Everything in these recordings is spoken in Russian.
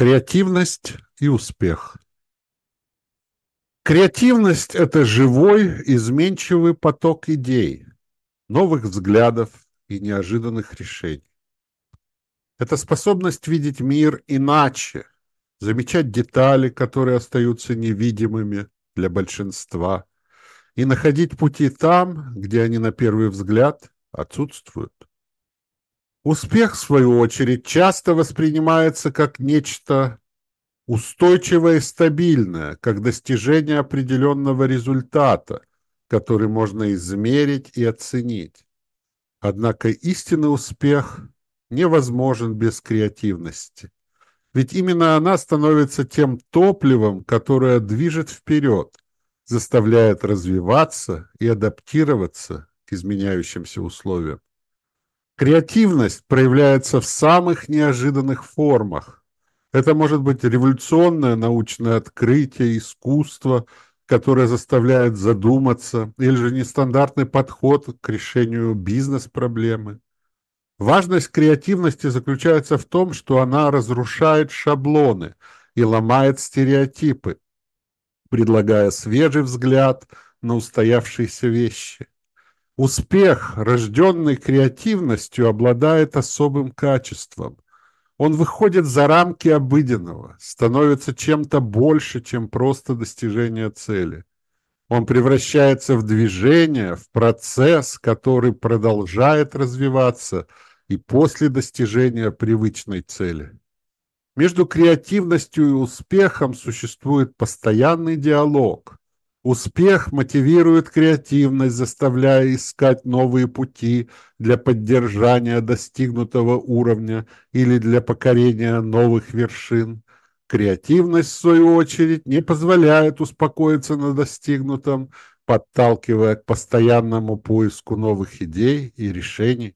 Креативность и успех. Креативность – это живой, изменчивый поток идей, новых взглядов и неожиданных решений. Это способность видеть мир иначе, замечать детали, которые остаются невидимыми для большинства, и находить пути там, где они на первый взгляд отсутствуют. Успех, в свою очередь, часто воспринимается как нечто устойчивое и стабильное, как достижение определенного результата, который можно измерить и оценить. Однако истинный успех невозможен без креативности. Ведь именно она становится тем топливом, которое движет вперед, заставляет развиваться и адаптироваться к изменяющимся условиям. Креативность проявляется в самых неожиданных формах. Это может быть революционное научное открытие, искусство, которое заставляет задуматься, или же нестандартный подход к решению бизнес-проблемы. Важность креативности заключается в том, что она разрушает шаблоны и ломает стереотипы, предлагая свежий взгляд на устоявшиеся вещи. Успех, рожденный креативностью, обладает особым качеством. Он выходит за рамки обыденного, становится чем-то больше, чем просто достижение цели. Он превращается в движение, в процесс, который продолжает развиваться и после достижения привычной цели. Между креативностью и успехом существует постоянный диалог. Успех мотивирует креативность, заставляя искать новые пути для поддержания достигнутого уровня или для покорения новых вершин. Креативность, в свою очередь, не позволяет успокоиться на достигнутом, подталкивая к постоянному поиску новых идей и решений.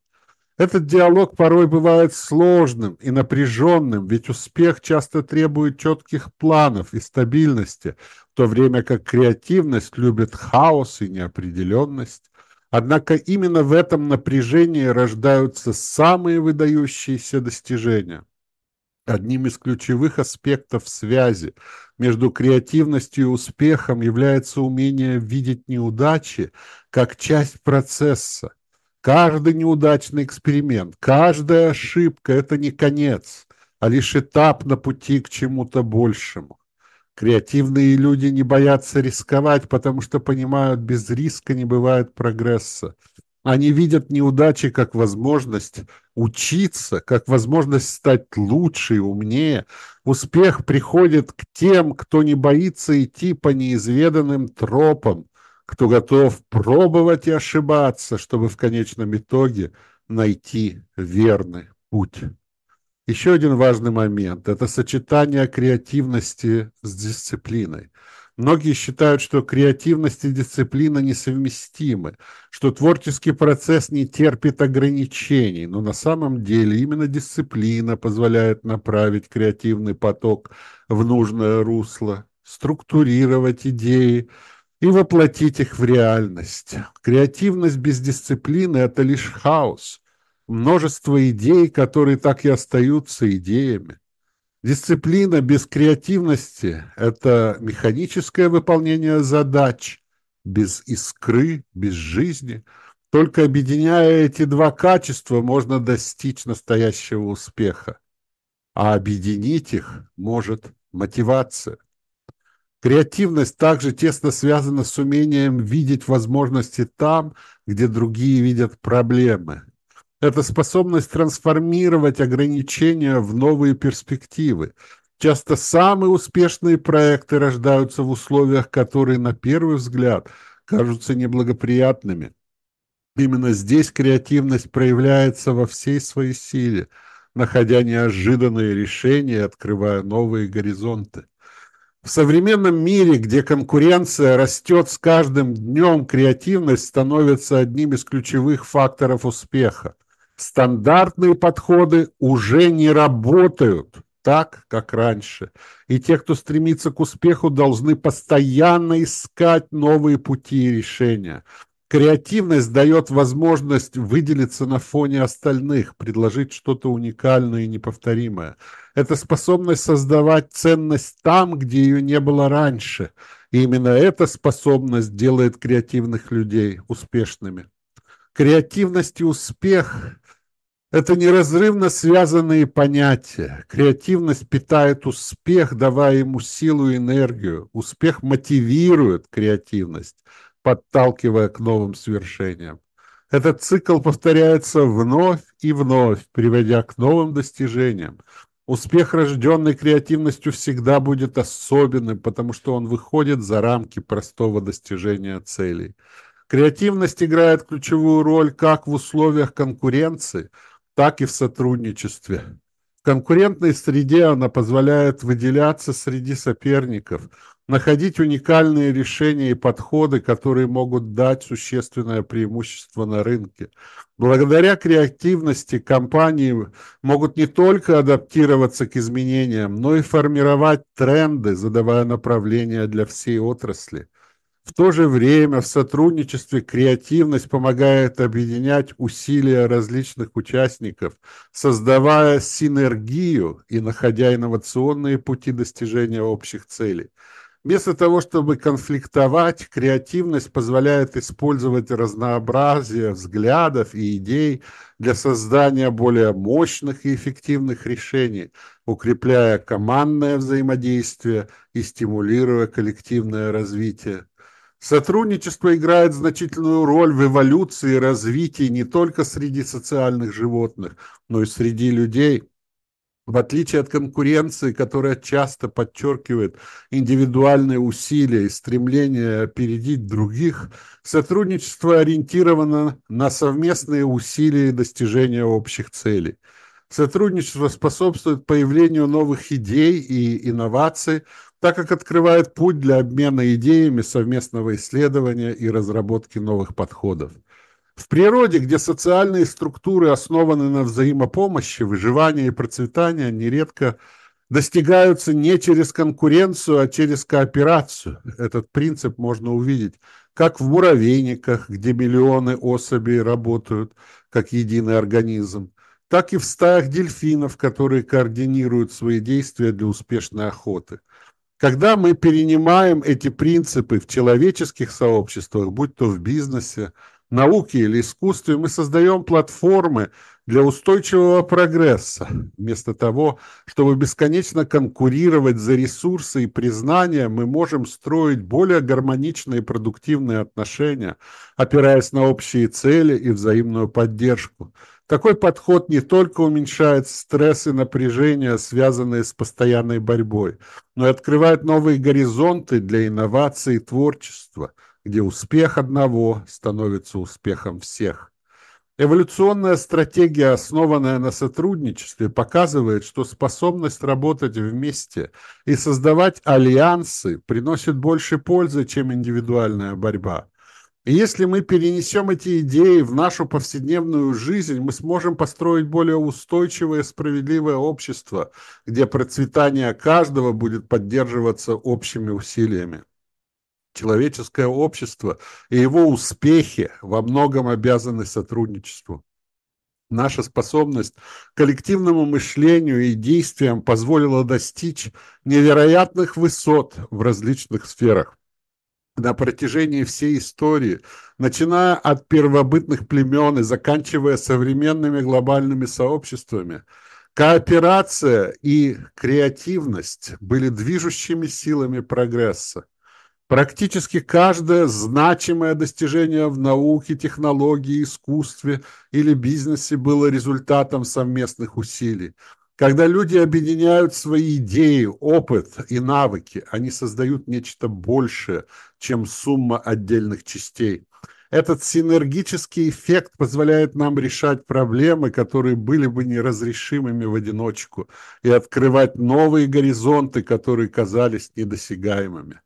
Этот диалог порой бывает сложным и напряженным, ведь успех часто требует четких планов и стабильности, в то время как креативность любит хаос и неопределенность. Однако именно в этом напряжении рождаются самые выдающиеся достижения. Одним из ключевых аспектов связи между креативностью и успехом является умение видеть неудачи как часть процесса, Каждый неудачный эксперимент, каждая ошибка – это не конец, а лишь этап на пути к чему-то большему. Креативные люди не боятся рисковать, потому что понимают, без риска не бывает прогресса. Они видят неудачи как возможность учиться, как возможность стать лучше и умнее. Успех приходит к тем, кто не боится идти по неизведанным тропам, кто готов пробовать и ошибаться, чтобы в конечном итоге найти верный путь. Еще один важный момент – это сочетание креативности с дисциплиной. Многие считают, что креативность и дисциплина несовместимы, что творческий процесс не терпит ограничений, но на самом деле именно дисциплина позволяет направить креативный поток в нужное русло, структурировать идеи, и воплотить их в реальность. Креативность без дисциплины – это лишь хаос, множество идей, которые так и остаются идеями. Дисциплина без креативности – это механическое выполнение задач, без искры, без жизни. Только объединяя эти два качества, можно достичь настоящего успеха. А объединить их может мотивация. Креативность также тесно связана с умением видеть возможности там, где другие видят проблемы. Это способность трансформировать ограничения в новые перспективы. Часто самые успешные проекты рождаются в условиях, которые на первый взгляд кажутся неблагоприятными. Именно здесь креативность проявляется во всей своей силе, находя неожиданные решения открывая новые горизонты. В современном мире, где конкуренция растет с каждым днем, креативность становится одним из ключевых факторов успеха. Стандартные подходы уже не работают так, как раньше. И те, кто стремится к успеху, должны постоянно искать новые пути и решения. Креативность дает возможность выделиться на фоне остальных, предложить что-то уникальное и неповторимое. Это способность создавать ценность там, где ее не было раньше. И именно эта способность делает креативных людей успешными. Креативность и успех – это неразрывно связанные понятия. Креативность питает успех, давая ему силу и энергию. Успех мотивирует креативность подталкивая к новым свершениям. Этот цикл повторяется вновь и вновь, приводя к новым достижениям. Успех, рожденный креативностью, всегда будет особенным, потому что он выходит за рамки простого достижения целей. Креативность играет ключевую роль как в условиях конкуренции, так и в сотрудничестве. В конкурентной среде она позволяет выделяться среди соперников – находить уникальные решения и подходы, которые могут дать существенное преимущество на рынке. Благодаря креативности компании могут не только адаптироваться к изменениям, но и формировать тренды, задавая направления для всей отрасли. В то же время в сотрудничестве креативность помогает объединять усилия различных участников, создавая синергию и находя инновационные пути достижения общих целей. Вместо того, чтобы конфликтовать, креативность позволяет использовать разнообразие взглядов и идей для создания более мощных и эффективных решений, укрепляя командное взаимодействие и стимулируя коллективное развитие. Сотрудничество играет значительную роль в эволюции и развитии не только среди социальных животных, но и среди людей – в отличие от конкуренции, которая часто подчеркивает индивидуальные усилия и стремление опередить других, сотрудничество ориентировано на совместные усилия и достижения общих целей. Сотрудничество способствует появлению новых идей и инноваций, так как открывает путь для обмена идеями совместного исследования и разработки новых подходов. В природе, где социальные структуры основаны на взаимопомощи, выживание и процветание нередко достигаются не через конкуренцию, а через кооперацию. Этот принцип можно увидеть как в муравейниках, где миллионы особей работают как единый организм, так и в стаях дельфинов, которые координируют свои действия для успешной охоты. Когда мы перенимаем эти принципы в человеческих сообществах, будь то в бизнесе, науке или искусстве мы создаем платформы для устойчивого прогресса, вместо того, чтобы бесконечно конкурировать за ресурсы и признания, мы можем строить более гармоничные и продуктивные отношения, опираясь на общие цели и взаимную поддержку. Такой подход не только уменьшает стресс и напряжение, связанные с постоянной борьбой, но и открывает новые горизонты для инноваций и творчества – где успех одного становится успехом всех. Эволюционная стратегия, основанная на сотрудничестве, показывает, что способность работать вместе и создавать альянсы приносит больше пользы, чем индивидуальная борьба. И если мы перенесем эти идеи в нашу повседневную жизнь, мы сможем построить более устойчивое и справедливое общество, где процветание каждого будет поддерживаться общими усилиями человеческое общество и его успехи во многом обязаны сотрудничеству. Наша способность к коллективному мышлению и действиям позволила достичь невероятных высот в различных сферах. На протяжении всей истории, начиная от первобытных племен и заканчивая современными глобальными сообществами, кооперация и креативность были движущими силами прогресса. Практически каждое значимое достижение в науке, технологии, искусстве или бизнесе было результатом совместных усилий. Когда люди объединяют свои идеи, опыт и навыки, они создают нечто большее, чем сумма отдельных частей. Этот синергический эффект позволяет нам решать проблемы, которые были бы неразрешимыми в одиночку, и открывать новые горизонты, которые казались недосягаемыми.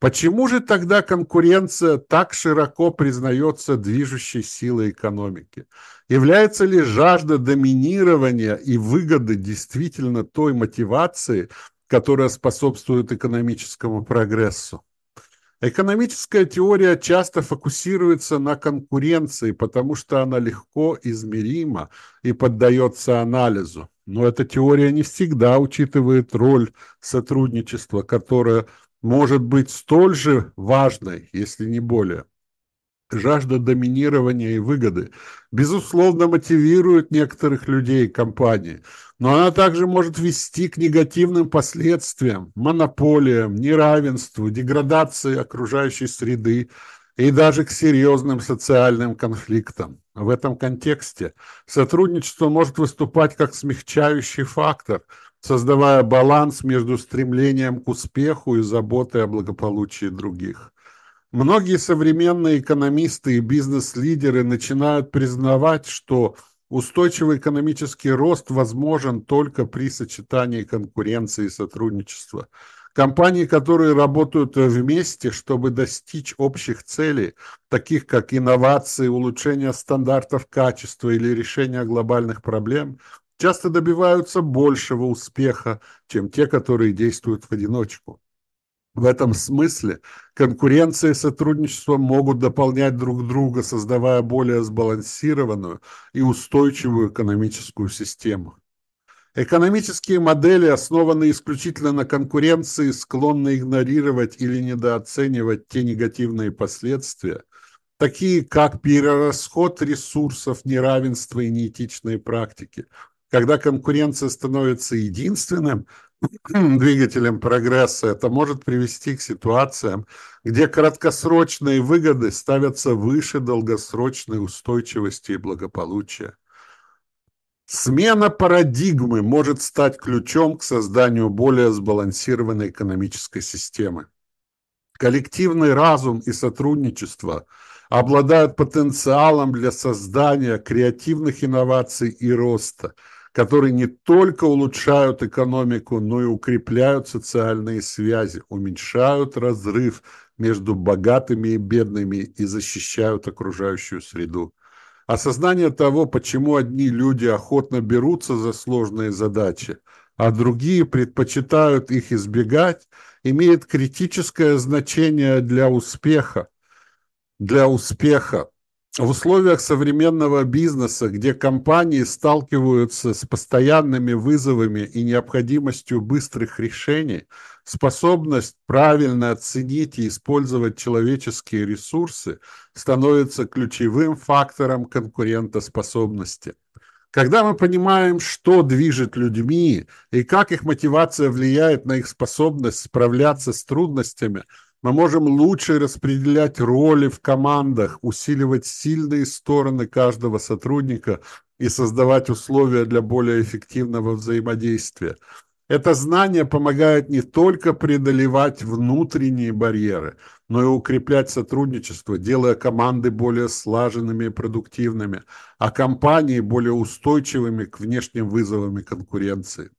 Почему же тогда конкуренция так широко признается движущей силой экономики? Является ли жажда доминирования и выгоды действительно той мотивацией, которая способствует экономическому прогрессу? Экономическая теория часто фокусируется на конкуренции, потому что она легко измерима и поддается анализу. Но эта теория не всегда учитывает роль сотрудничества, которое может быть столь же важной, если не более. Жажда доминирования и выгоды, безусловно, мотивирует некоторых людей и компании, но она также может вести к негативным последствиям, монополиям, неравенству, деградации окружающей среды и даже к серьезным социальным конфликтам. В этом контексте сотрудничество может выступать как смягчающий фактор, создавая баланс между стремлением к успеху и заботой о благополучии других. Многие современные экономисты и бизнес-лидеры начинают признавать, что устойчивый экономический рост возможен только при сочетании конкуренции и сотрудничества. Компании, которые работают вместе, чтобы достичь общих целей, таких как инновации, улучшение стандартов качества или решение глобальных проблем, часто добиваются большего успеха, чем те, которые действуют в одиночку. В этом смысле конкуренция и сотрудничество могут дополнять друг друга, создавая более сбалансированную и устойчивую экономическую систему. Экономические модели, основанные исключительно на конкуренции, склонны игнорировать или недооценивать те негативные последствия, такие как перерасход ресурсов, неравенство и неэтичные практики. Когда конкуренция становится единственным двигателем прогресса, это может привести к ситуациям, где краткосрочные выгоды ставятся выше долгосрочной устойчивости и благополучия. Смена парадигмы может стать ключом к созданию более сбалансированной экономической системы. Коллективный разум и сотрудничество обладают потенциалом для создания креативных инноваций и роста – которые не только улучшают экономику, но и укрепляют социальные связи, уменьшают разрыв между богатыми и бедными и защищают окружающую среду. Осознание того, почему одни люди охотно берутся за сложные задачи, а другие предпочитают их избегать, имеет критическое значение для успеха. Для успеха в условиях современного бизнеса, где компании сталкиваются с постоянными вызовами и необходимостью быстрых решений, способность правильно оценить и использовать человеческие ресурсы становится ключевым фактором конкурентоспособности. Когда мы понимаем, что движет людьми и как их мотивация влияет на их способность справляться с трудностями – мы можем лучше распределять роли в командах, усиливать сильные стороны каждого сотрудника и создавать условия для более эффективного взаимодействия. Это знание помогает не только преодолевать внутренние барьеры, но и укреплять сотрудничество, делая команды более слаженными и продуктивными, а компании более устойчивыми к внешним вызовам и конкуренции.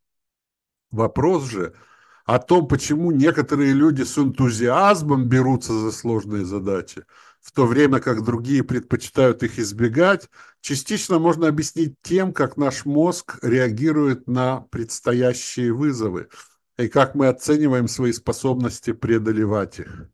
Вопрос же – о том, почему некоторые люди с энтузиазмом берутся за сложные задачи, в то время как другие предпочитают их избегать, частично можно объяснить тем, как наш мозг реагирует на предстоящие вызовы и как мы оцениваем свои способности преодолевать их.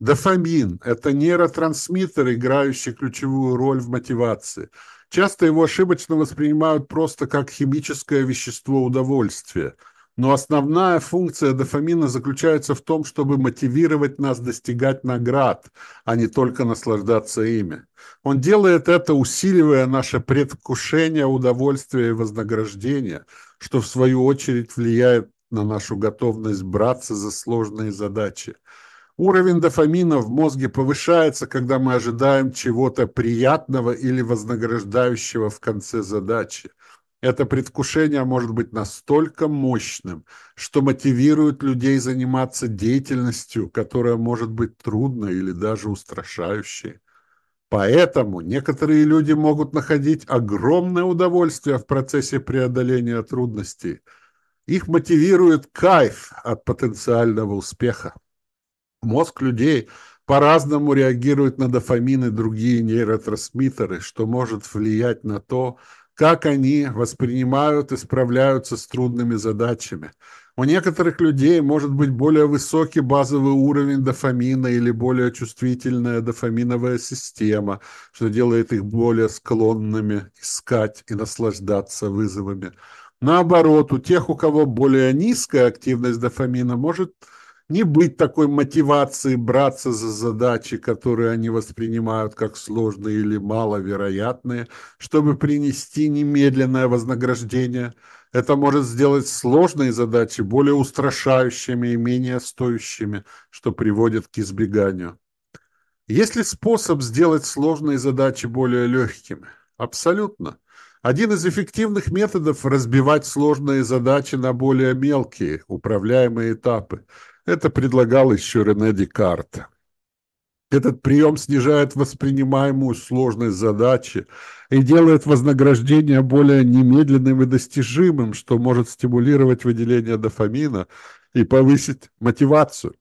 Дофамин – это нейротрансмиттер, играющий ключевую роль в мотивации. Часто его ошибочно воспринимают просто как химическое вещество удовольствия – но основная функция дофамина заключается в том, чтобы мотивировать нас достигать наград, а не только наслаждаться ими. Он делает это, усиливая наше предвкушение удовольствия и вознаграждения, что в свою очередь влияет на нашу готовность браться за сложные задачи. Уровень дофамина в мозге повышается, когда мы ожидаем чего-то приятного или вознаграждающего в конце задачи. Это предвкушение может быть настолько мощным, что мотивирует людей заниматься деятельностью, которая может быть трудной или даже устрашающей. Поэтому некоторые люди могут находить огромное удовольствие в процессе преодоления трудностей. Их мотивирует кайф от потенциального успеха. Мозг людей по-разному реагирует на дофамин и другие нейротрансмиттеры, что может влиять на то, как они воспринимают и справляются с трудными задачами. У некоторых людей может быть более высокий базовый уровень дофамина или более чувствительная дофаминовая система, что делает их более склонными искать и наслаждаться вызовами. Наоборот, у тех, у кого более низкая активность дофамина, может не быть такой мотивации браться за задачи, которые они воспринимают как сложные или маловероятные, чтобы принести немедленное вознаграждение. Это может сделать сложные задачи более устрашающими и менее стоящими, что приводит к избеганию. Есть ли способ сделать сложные задачи более легкими? Абсолютно. Один из эффективных методов – разбивать сложные задачи на более мелкие, управляемые этапы – это предлагал еще Рене Декарт. Этот прием снижает воспринимаемую сложность задачи и делает вознаграждение более немедленным и достижимым, что может стимулировать выделение дофамина и повысить мотивацию.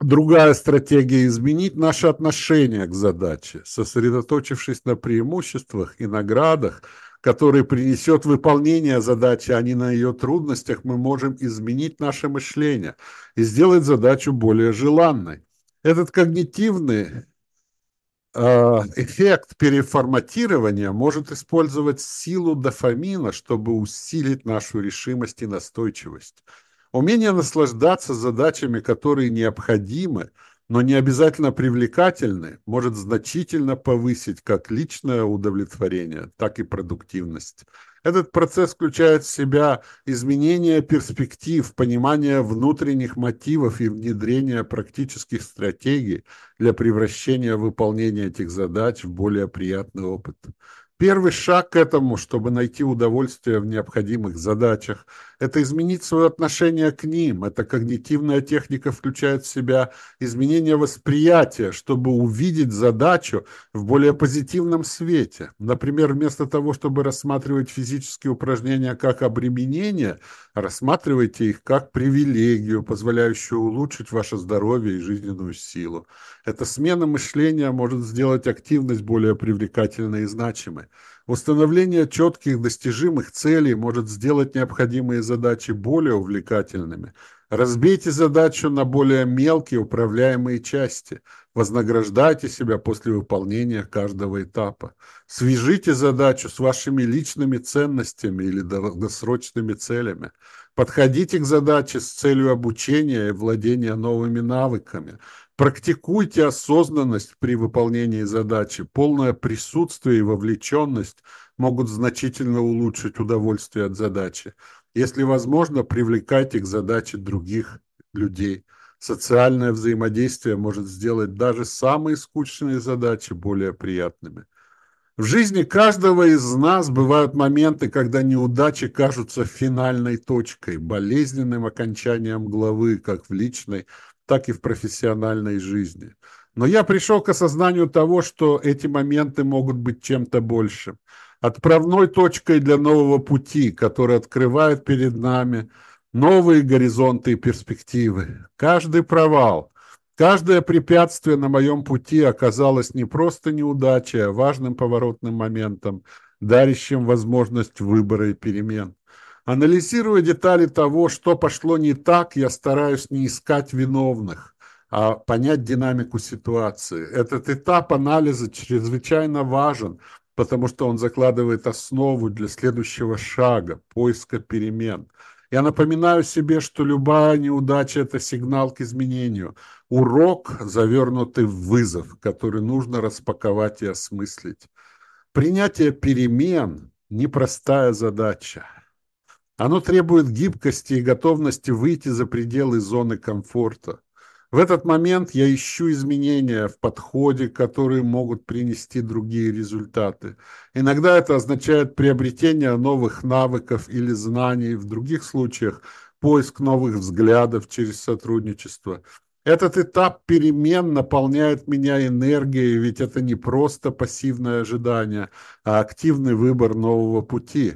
Другая стратегия – изменить наше отношение к задаче, сосредоточившись на преимуществах и наградах – который принесет выполнение задачи, а не на ее трудностях, мы можем изменить наше мышление и сделать задачу более желанной. Этот когнитивный а, эффект переформатирования может использовать силу дофамина, чтобы усилить нашу решимость и настойчивость. Умение наслаждаться задачами, которые необходимы – но не обязательно привлекательны, может значительно повысить как личное удовлетворение, так и продуктивность. Этот процесс включает в себя изменение перспектив, понимание внутренних мотивов и внедрение практических стратегий для превращения выполнения этих задач в более приятный опыт. Первый шаг к этому, чтобы найти удовольствие в необходимых задачах, это изменить свое отношение к ним. Эта когнитивная техника включает в себя изменение восприятия, чтобы увидеть задачу в более позитивном свете. Например, вместо того, чтобы рассматривать физические упражнения как обременение, рассматривайте их как привилегию, позволяющую улучшить ваше здоровье и жизненную силу. Эта смена мышления может сделать активность более привлекательной и значимой. Установление четких достижимых целей может сделать необходимые задачи более увлекательными. Разбейте задачу на более мелкие управляемые части. Вознаграждайте себя после выполнения каждого этапа. Свяжите задачу с вашими личными ценностями или долгосрочными целями. Подходите к задаче с целью обучения и владения новыми навыками. Практикуйте осознанность при выполнении задачи. Полное присутствие и вовлеченность могут значительно улучшить удовольствие от задачи. Если возможно, привлекайте к задаче других людей. Социальное взаимодействие может сделать даже самые скучные задачи более приятными. В жизни каждого из нас бывают моменты, когда неудачи кажутся финальной точкой, болезненным окончанием главы, как в личной, так и в профессиональной жизни. Но я пришел к осознанию того, что эти моменты могут быть чем-то большим. Отправной точкой для нового пути, который открывает перед нами новые горизонты и перспективы. Каждый провал, каждое препятствие на моем пути оказалось не просто неудачей, а важным поворотным моментом, дарящим возможность выбора и перемен. Анализируя детали того, что пошло не так, я стараюсь не искать виновных, а понять динамику ситуации. Этот этап анализа чрезвычайно важен, потому что он закладывает основу для следующего шага, поиска перемен. Я напоминаю себе, что любая неудача – это сигнал к изменению, урок, завернутый в вызов, который нужно распаковать и осмыслить. Принятие перемен – непростая задача. Оно требует гибкости и готовности выйти за пределы зоны комфорта. В этот момент я ищу изменения в подходе, которые могут принести другие результаты. Иногда это означает приобретение новых навыков или знаний, в других случаях поиск новых взглядов через сотрудничество. Этот этап перемен наполняет меня энергией, ведь это не просто пассивное ожидание, а активный выбор нового пути.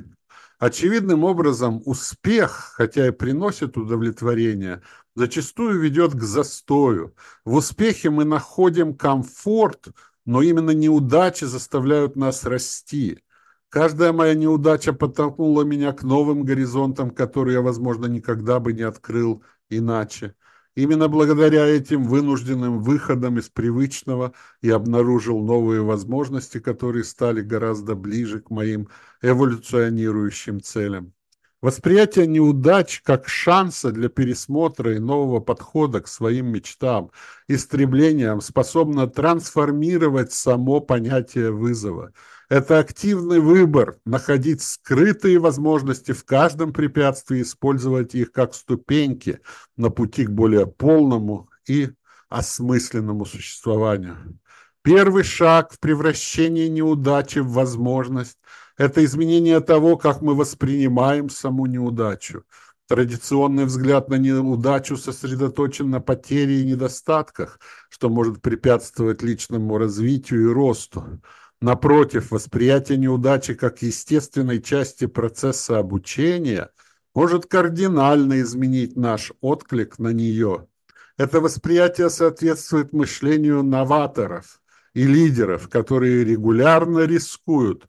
Очевидным образом, успех, хотя и приносит удовлетворение, зачастую ведет к застою. В успехе мы находим комфорт, но именно неудачи заставляют нас расти. Каждая моя неудача подтолкнула меня к новым горизонтам, которые я, возможно, никогда бы не открыл иначе. Именно благодаря этим вынужденным выходам из привычного я обнаружил новые возможности, которые стали гораздо ближе к моим эволюционирующим целям. Восприятие неудач как шанса для пересмотра и нового подхода к своим мечтам и стремлениям способно трансформировать само понятие вызова. Это активный выбор – находить скрытые возможности в каждом препятствии, использовать их как ступеньки на пути к более полному и осмысленному существованию. Первый шаг в превращении неудачи в возможность – это изменение того, как мы воспринимаем саму неудачу. Традиционный взгляд на неудачу сосредоточен на потере и недостатках, что может препятствовать личному развитию и росту. Напротив, восприятие неудачи как естественной части процесса обучения может кардинально изменить наш отклик на нее. Это восприятие соответствует мышлению новаторов – и лидеров, которые регулярно рискуют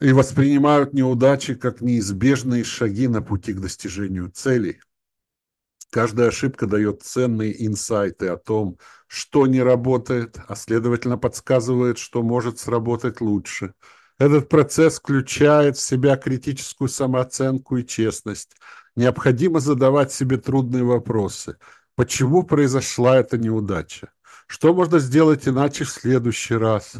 и воспринимают неудачи как неизбежные шаги на пути к достижению целей. Каждая ошибка дает ценные инсайты о том, что не работает, а следовательно подсказывает, что может сработать лучше. Этот процесс включает в себя критическую самооценку и честность. Необходимо задавать себе трудные вопросы. Почему произошла эта неудача? Что можно сделать иначе в следующий раз?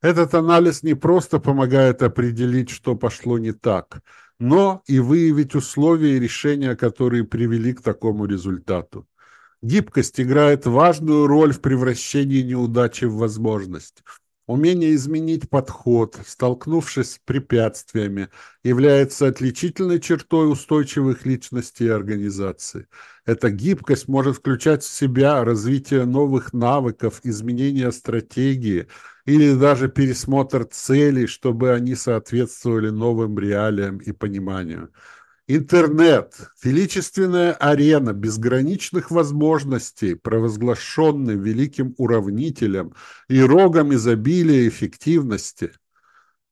Этот анализ не просто помогает определить, что пошло не так, но и выявить условия и решения, которые привели к такому результату. Гибкость играет важную роль в превращении неудачи в возможность. Умение изменить подход, столкнувшись с препятствиями, является отличительной чертой устойчивых личностей и организаций. Эта гибкость может включать в себя развитие новых навыков, изменение стратегии или даже пересмотр целей, чтобы они соответствовали новым реалиям и пониманию. Интернет – величественная арена безграничных возможностей, провозглашенный великим уравнителем и рогом изобилия эффективности.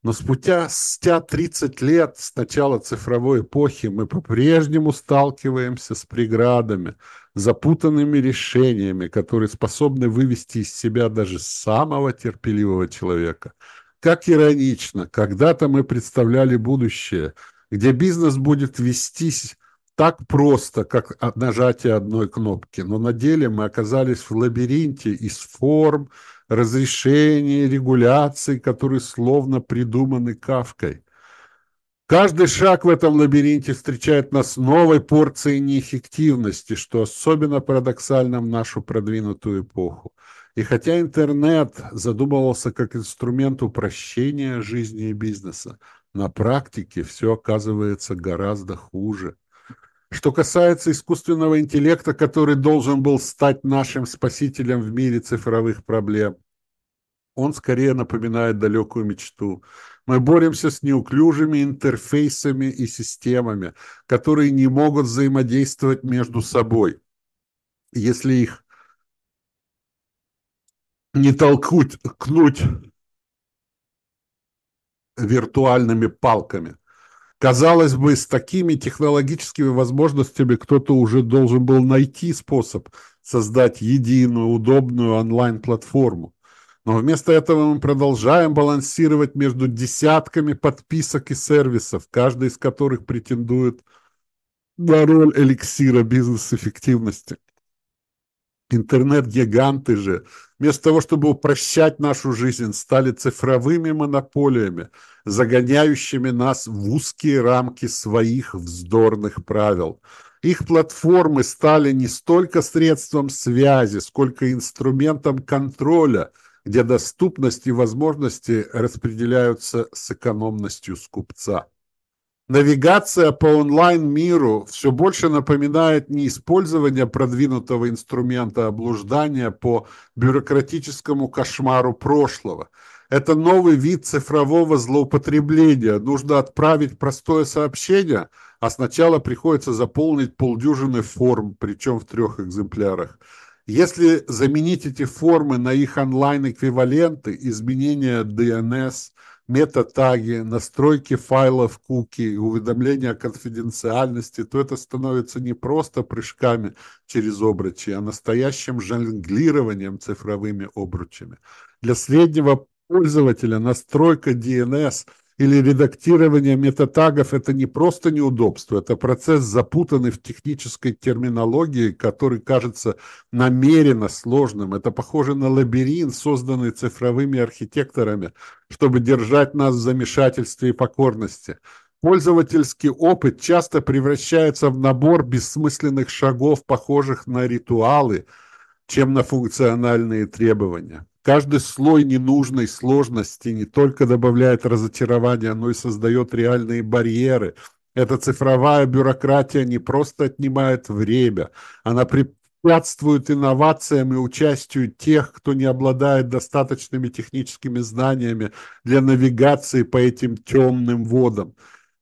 Но спустя 30 лет с начала цифровой эпохи мы по-прежнему сталкиваемся с преградами, запутанными решениями, которые способны вывести из себя даже самого терпеливого человека. Как иронично, когда-то мы представляли будущее – где бизнес будет вестись так просто, как нажатие одной кнопки. Но на деле мы оказались в лабиринте из форм, разрешений, регуляций, которые словно придуманы Кавкой. Каждый шаг в этом лабиринте встречает нас новой порцией неэффективности, что особенно парадоксально в нашу продвинутую эпоху. И хотя интернет задумывался как инструмент упрощения жизни и бизнеса, на практике все оказывается гораздо хуже. Что касается искусственного интеллекта, который должен был стать нашим спасителем в мире цифровых проблем, он скорее напоминает далекую мечту. Мы боремся с неуклюжими интерфейсами и системами, которые не могут взаимодействовать между собой. Если их не толкнуть, кнуть виртуальными палками. Казалось бы, с такими технологическими возможностями кто-то уже должен был найти способ создать единую, удобную онлайн-платформу. Но вместо этого мы продолжаем балансировать между десятками подписок и сервисов, каждый из которых претендует на роль эликсира бизнес-эффективности. Интернет-гиганты же, вместо того, чтобы упрощать нашу жизнь, стали цифровыми монополиями, загоняющими нас в узкие рамки своих вздорных правил. Их платформы стали не столько средством связи, сколько инструментом контроля, где доступность и возможности распределяются с экономностью скупца. Навигация по онлайн-миру все больше напоминает не использование продвинутого инструмента облуждания по бюрократическому кошмару прошлого. Это новый вид цифрового злоупотребления. Нужно отправить простое сообщение, а сначала приходится заполнить полдюжины форм, причем в трех экземплярах. Если заменить эти формы на их онлайн-эквиваленты, изменение DNS – метатаги, настройки файлов куки, уведомления о конфиденциальности, то это становится не просто прыжками через обручи, а настоящим жонглированием цифровыми обручами. Для среднего пользователя настройка DNS – или редактирование метатагов – это не просто неудобство, это процесс, запутанный в технической терминологии, который кажется намеренно сложным. Это похоже на лабиринт, созданный цифровыми архитекторами, чтобы держать нас в замешательстве и покорности. Пользовательский опыт часто превращается в набор бессмысленных шагов, похожих на ритуалы, чем на функциональные требования. Каждый слой ненужной сложности не только добавляет разочарования, но и создает реальные барьеры. Эта цифровая бюрократия не просто отнимает время, она препятствует инновациям и участию тех, кто не обладает достаточными техническими знаниями для навигации по этим темным водам.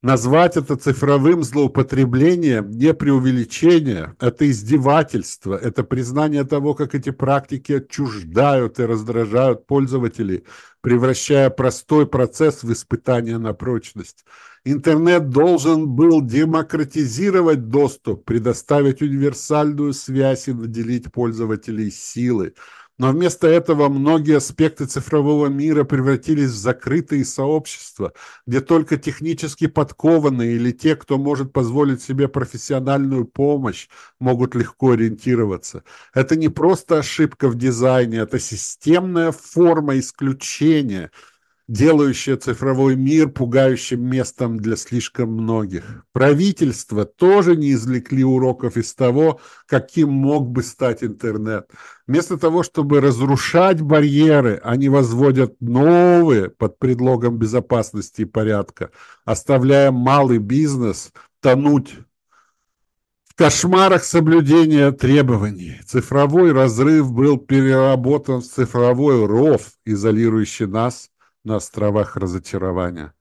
Назвать это цифровым злоупотреблением не преувеличение, это издевательство, это признание того, как эти практики отчуждают и раздражают пользователей, превращая простой процесс в испытание на прочность. Интернет должен был демократизировать доступ, предоставить универсальную связь и наделить пользователей силой. Но вместо этого многие аспекты цифрового мира превратились в закрытые сообщества, где только технически подкованные или те, кто может позволить себе профессиональную помощь, могут легко ориентироваться. Это не просто ошибка в дизайне, это системная форма исключения – делающая цифровой мир пугающим местом для слишком многих. Правительства тоже не извлекли уроков из того, каким мог бы стать интернет. Вместо того, чтобы разрушать барьеры, они возводят новые под предлогом безопасности и порядка, оставляя малый бизнес тонуть в кошмарах соблюдения требований. Цифровой разрыв был переработан в цифровой ров, изолирующий нас на островах разочарования.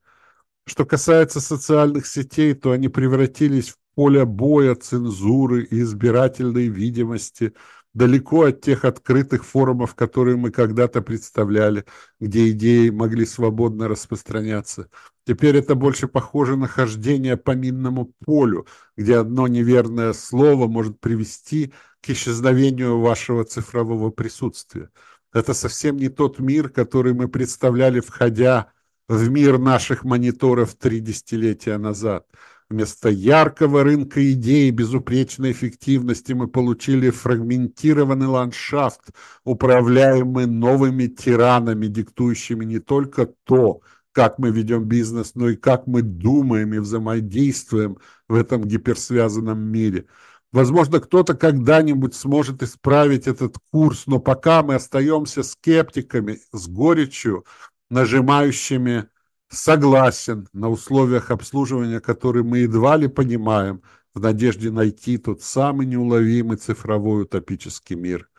Что касается социальных сетей, то они превратились в поле боя, цензуры и избирательной видимости, далеко от тех открытых форумов, которые мы когда-то представляли, где идеи могли свободно распространяться. Теперь это больше похоже на хождение по минному полю, где одно неверное слово может привести к исчезновению вашего цифрового присутствия. Это совсем не тот мир, который мы представляли, входя в мир наших мониторов три десятилетия назад. Вместо яркого рынка идей и безупречной эффективности мы получили фрагментированный ландшафт, управляемый новыми тиранами, диктующими не только то, как мы ведем бизнес, но и как мы думаем и взаимодействуем в этом гиперсвязанном мире – Возможно, кто-то когда-нибудь сможет исправить этот курс, но пока мы остаемся скептиками с горечью, нажимающими «согласен» на условиях обслуживания, которые мы едва ли понимаем, в надежде найти тот самый неуловимый цифровой утопический мир.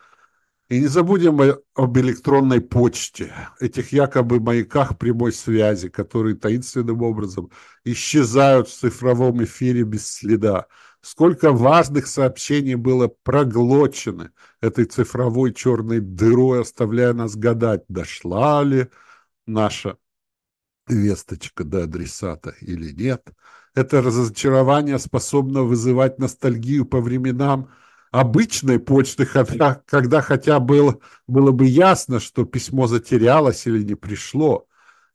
И не забудем об электронной почте, этих якобы маяках прямой связи, которые таинственным образом исчезают в цифровом эфире без следа сколько важных сообщений было проглочено этой цифровой черной дырой, оставляя нас гадать, дошла ли наша весточка до адресата или нет. Это разочарование способно вызывать ностальгию по временам обычной почты, когда, когда хотя было, было бы ясно, что письмо затерялось или не пришло.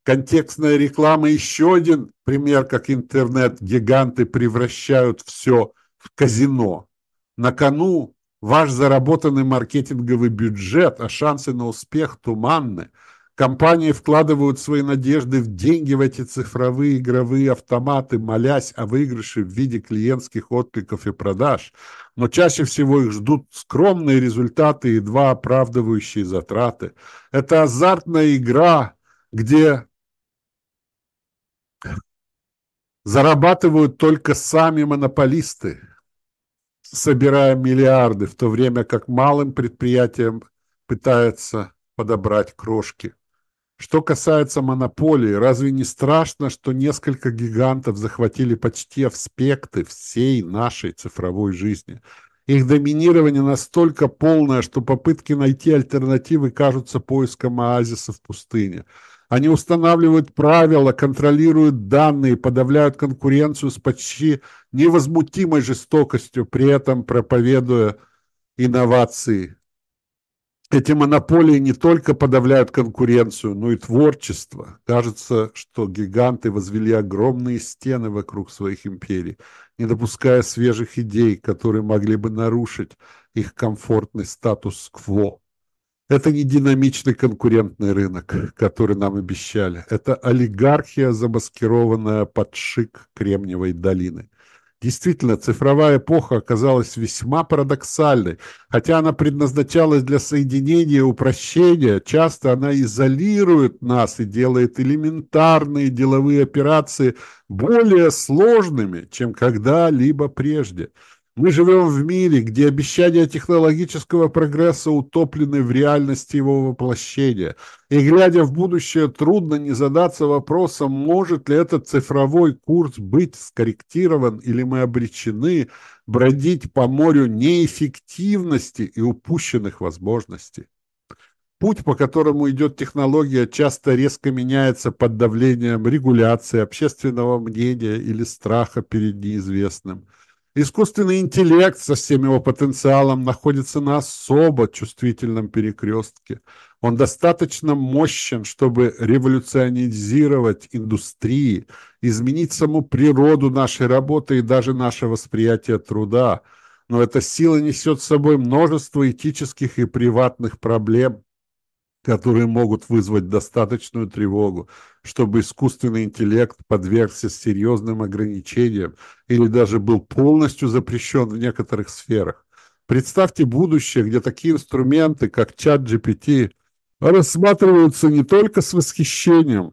Контекстная реклама – еще один пример, как интернет-гиганты превращают все в казино. На кону ваш заработанный маркетинговый бюджет, а шансы на успех туманны. Компании вкладывают свои надежды в деньги в эти цифровые игровые автоматы, молясь о выигрыше в виде клиентских откликов и продаж. Но чаще всего их ждут скромные результаты, едва оправдывающие затраты. Это азартная игра, где зарабатывают только сами монополисты, собирая миллиарды, в то время как малым предприятиям пытается подобрать крошки. Что касается монополии, разве не страшно, что несколько гигантов захватили почти аспекты всей нашей цифровой жизни? Их доминирование настолько полное, что попытки найти альтернативы кажутся поиском оазиса в пустыне – Они устанавливают правила, контролируют данные, подавляют конкуренцию с почти невозмутимой жестокостью, при этом проповедуя инновации. Эти монополии не только подавляют конкуренцию, но и творчество. Кажется, что гиганты возвели огромные стены вокруг своих империй, не допуская свежих идей, которые могли бы нарушить их комфортный статус-кво. Это не динамичный конкурентный рынок, который нам обещали. Это олигархия, замаскированная под шик Кремниевой долины. Действительно, цифровая эпоха оказалась весьма парадоксальной. Хотя она предназначалась для соединения упрощения, часто она изолирует нас и делает элементарные деловые операции более сложными, чем когда-либо прежде – мы живем в мире, где обещания технологического прогресса утоплены в реальности его воплощения. И глядя в будущее, трудно не задаться вопросом, может ли этот цифровой курс быть скорректирован или мы обречены бродить по морю неэффективности и упущенных возможностей. Путь, по которому идет технология, часто резко меняется под давлением регуляции, общественного мнения или страха перед неизвестным – Искусственный интеллект со всем его потенциалом находится на особо чувствительном перекрестке. Он достаточно мощен, чтобы революционизировать индустрии, изменить саму природу нашей работы и даже наше восприятие труда. Но эта сила несет с собой множество этических и приватных проблем, которые могут вызвать достаточную тревогу, чтобы искусственный интеллект подвергся серьезным ограничениям или даже был полностью запрещен в некоторых сферах. Представьте будущее, где такие инструменты, как чат GPT, рассматриваются не только с восхищением,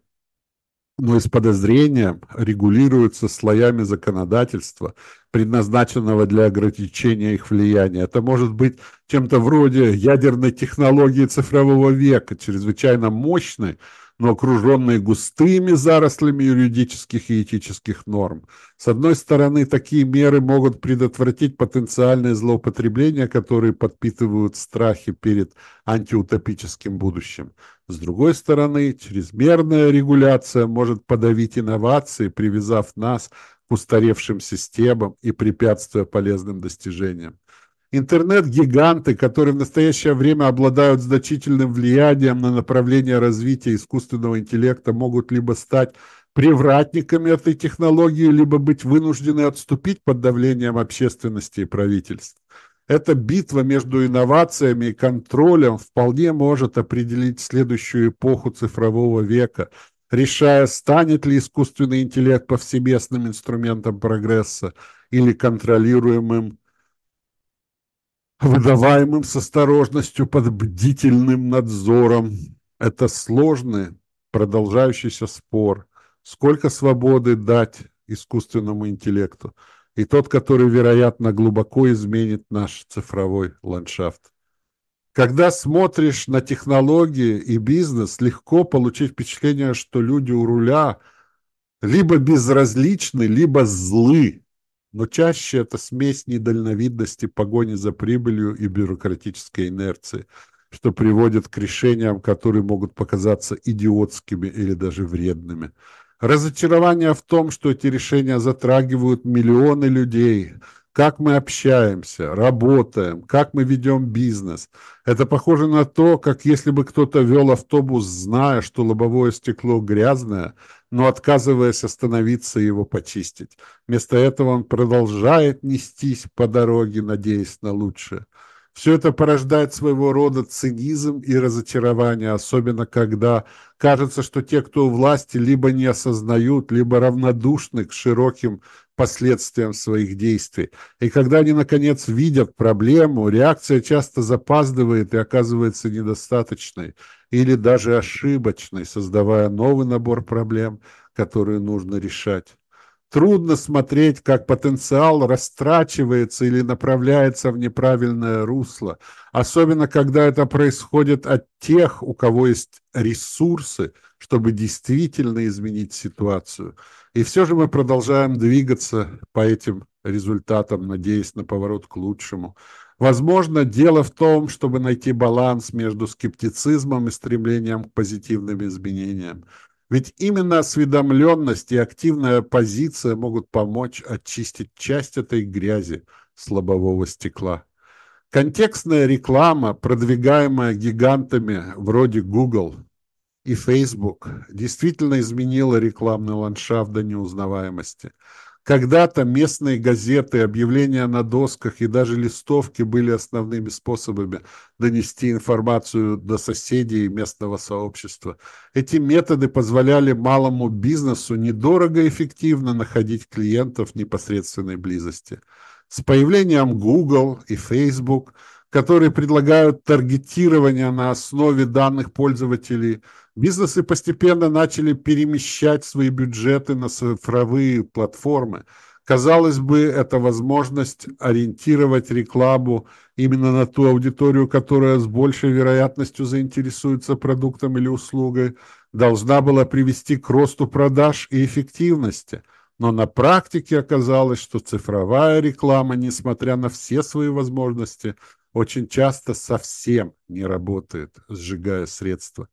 но и с подозрением регулируются слоями законодательства, предназначенного для ограничения их влияния. Это может быть чем-то вроде ядерной технологии цифрового века, чрезвычайно мощной, но окруженной густыми зарослями юридических и этических норм. С одной стороны, такие меры могут предотвратить потенциальные злоупотребления, которые подпитывают страхи перед антиутопическим будущим. С другой стороны, чрезмерная регуляция может подавить инновации, привязав нас устаревшим системам и препятствуя полезным достижениям. Интернет-гиганты, которые в настоящее время обладают значительным влиянием на направление развития искусственного интеллекта, могут либо стать привратниками этой технологии, либо быть вынуждены отступить под давлением общественности и правительств. Эта битва между инновациями и контролем вполне может определить следующую эпоху цифрового века, решая, станет ли искусственный интеллект повсеместным инструментом прогресса или контролируемым выдаваемым с осторожностью под бдительным надзором. Это сложный, продолжающийся спор. Сколько свободы дать искусственному интеллекту? И тот, который, вероятно, глубоко изменит наш цифровой ландшафт. Когда смотришь на технологии и бизнес, легко получить впечатление, что люди у руля либо безразличны, либо злы но чаще это смесь недальновидности, погони за прибылью и бюрократической инерции, что приводит к решениям, которые могут показаться идиотскими или даже вредными. Разочарование в том, что эти решения затрагивают миллионы людей – как мы общаемся, работаем, как мы ведем бизнес. Это похоже на то, как если бы кто-то вел автобус, зная, что лобовое стекло грязное, но отказываясь остановиться его почистить. Вместо этого он продолжает нестись по дороге, надеясь на лучшее. Все это порождает своего рода цинизм и разочарование, особенно когда кажется, что те, кто у власти, либо не осознают, либо равнодушны к широким последствиям своих действий. И когда они, наконец, видят проблему, реакция часто запаздывает и оказывается недостаточной или даже ошибочной, создавая новый набор проблем, которые нужно решать. Трудно смотреть, как потенциал растрачивается или направляется в неправильное русло, особенно когда это происходит от тех, у кого есть ресурсы, чтобы действительно изменить ситуацию. И все же мы продолжаем двигаться по этим результатам, надеясь на поворот к лучшему. Возможно, дело в том, чтобы найти баланс между скептицизмом и стремлением к позитивным изменениям. Ведь именно осведомленность и активная позиция могут помочь очистить часть этой грязи с лобового стекла. Контекстная реклама, продвигаемая гигантами вроде Google и Facebook, действительно изменила рекламный ландшафт до неузнаваемости – когда-то местные газеты, объявления на досках и даже листовки были основными способами донести информацию до соседей и местного сообщества. Эти методы позволяли малому бизнесу недорого и эффективно находить клиентов в непосредственной близости. С появлением Google и Facebook, которые предлагают таргетирование на основе данных пользователей – Бизнесы постепенно начали перемещать свои бюджеты на цифровые платформы. Казалось бы, это возможность ориентировать рекламу именно на ту аудиторию, которая с большей вероятностью заинтересуется продуктом или услугой, должна была привести к росту продаж и эффективности. Но на практике оказалось, что цифровая реклама, несмотря на все свои возможности, очень часто совсем не работает, сжигая средства.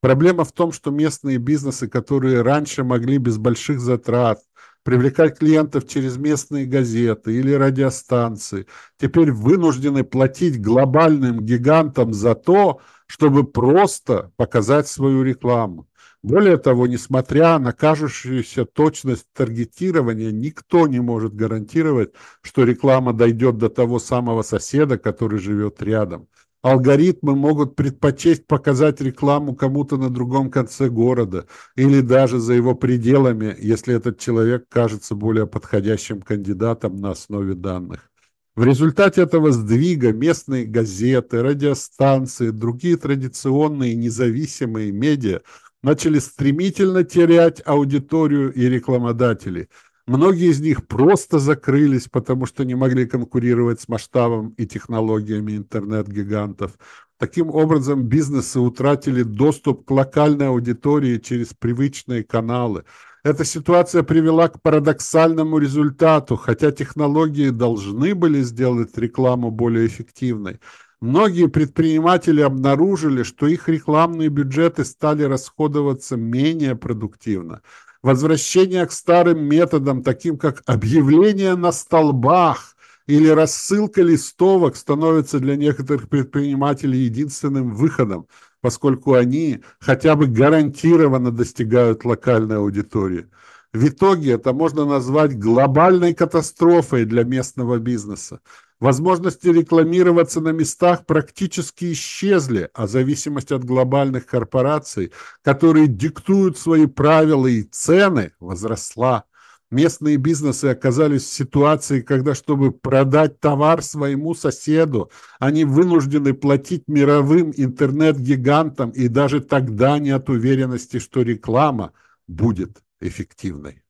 Проблема в том, что местные бизнесы, которые раньше могли без больших затрат привлекать клиентов через местные газеты или радиостанции, теперь вынуждены платить глобальным гигантам за то, чтобы просто показать свою рекламу. Более того, несмотря на кажущуюся точность таргетирования, никто не может гарантировать, что реклама дойдет до того самого соседа, который живет рядом. Алгоритмы могут предпочесть показать рекламу кому-то на другом конце города или даже за его пределами, если этот человек кажется более подходящим кандидатом на основе данных. В результате этого сдвига местные газеты, радиостанции, другие традиционные независимые медиа начали стремительно терять аудиторию и рекламодателей – Многие из них просто закрылись, потому что не могли конкурировать с масштабом и технологиями интернет-гигантов. Таким образом, бизнесы утратили доступ к локальной аудитории через привычные каналы. Эта ситуация привела к парадоксальному результату, хотя технологии должны были сделать рекламу более эффективной. Многие предприниматели обнаружили, что их рекламные бюджеты стали расходоваться менее продуктивно – возвращение к старым методам, таким как объявление на столбах или рассылка листовок, становится для некоторых предпринимателей единственным выходом, поскольку они хотя бы гарантированно достигают локальной аудитории. В итоге это можно назвать глобальной катастрофой для местного бизнеса. Возможности рекламироваться на местах практически исчезли, а зависимость от глобальных корпораций, которые диктуют свои правила и цены, возросла. Местные бизнесы оказались в ситуации, когда, чтобы продать товар своему соседу, они вынуждены платить мировым интернет-гигантам, и даже тогда нет уверенности, что реклама будет эффективной.